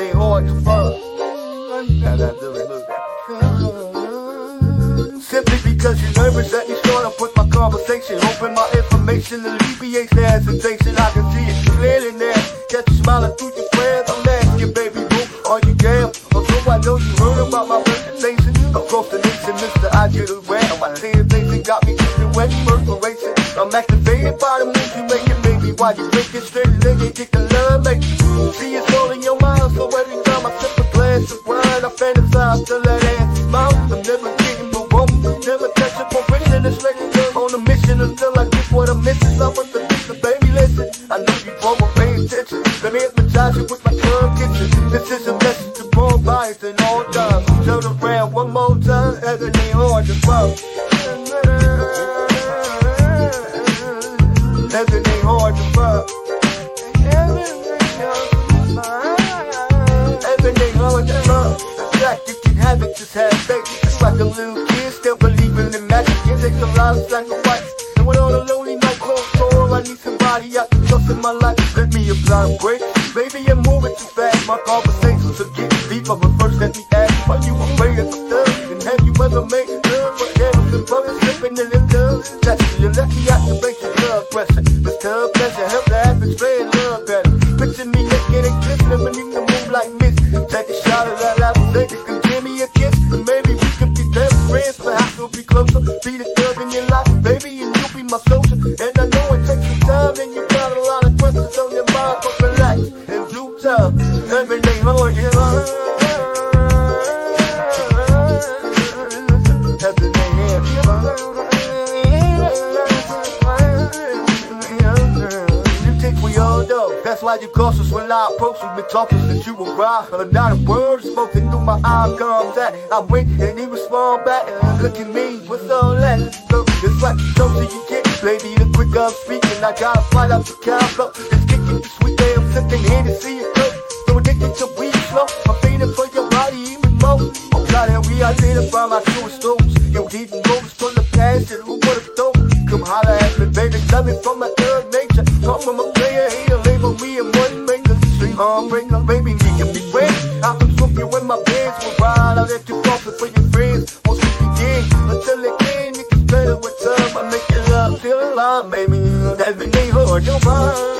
ain't hard to find. Simply because you're nervous, let me start up with my conversation. Hoping my information alleviates the hesitation. I can see it clearly now. Catch you smiling through your prayers. I'm asking, baby boo, are you down? Although I know you heard about my reputation across the nation, Mister, I get around. My tears, they got me feeling wet, perspiration. I'm activated by the moves you baby. Why you it straight, then you get the love, baby. See, it's all in your mind, so every time I sip a glass of wine, I fantasize till that ass mine. I'm never getting no wrong, never touch a profession. It's like I'm on a mission until I get what I'm missing. Some of the things, baby, listen. I know you won't pay attention. Let me hypnotize you with my club kitchen. This is a message to born bias and all times. Turn around one more time, heaven ain't hard to find. Heaven ain't The you can have it, just have faith. Just like a little kid, still believing in magic. It takes a lot of sacrifice. And when on a lonely night, cold door, I need somebody I can trust in my life. Let me a break. Baby, I'm moving too fast. My conversations are getting deeper, but first let me ask, are you afraid of the thug? And have you ever made love with candles and brothers slipping in the tub? That's you're lucky I can break your blood pressure. This tub pleasure help the a kiss. And maybe we can be best friends, perhaps we'll be closer. Be the thug in your life, baby, and you'll be my soldier. And I know That's why you cautious when I approach you. Been talking that you arrived. But not a word spoken through my eye comes that I wink and he respond back. Look at me, what's all that? Look, it's like you closer you get, baby. The quicker I'm speaking, I gotta fight out the cow. It's kicking the sweet day, I'm sipping Hennessy and coke. So addicted to weed slow, I'm feeling for your body even more. I'm God, and we identify my truest stones. Yo, hidden roads from the past, and who would've thought? Come holler at me, baby, love it from my third nature. Come from a heartbreaker, baby, we can be friends. I can swoop you in my beds, we'll ride out at your coffin for your friends. Once we begin, until again, you can spend it with time. I make it love feel alive, baby. Ain't hard to find.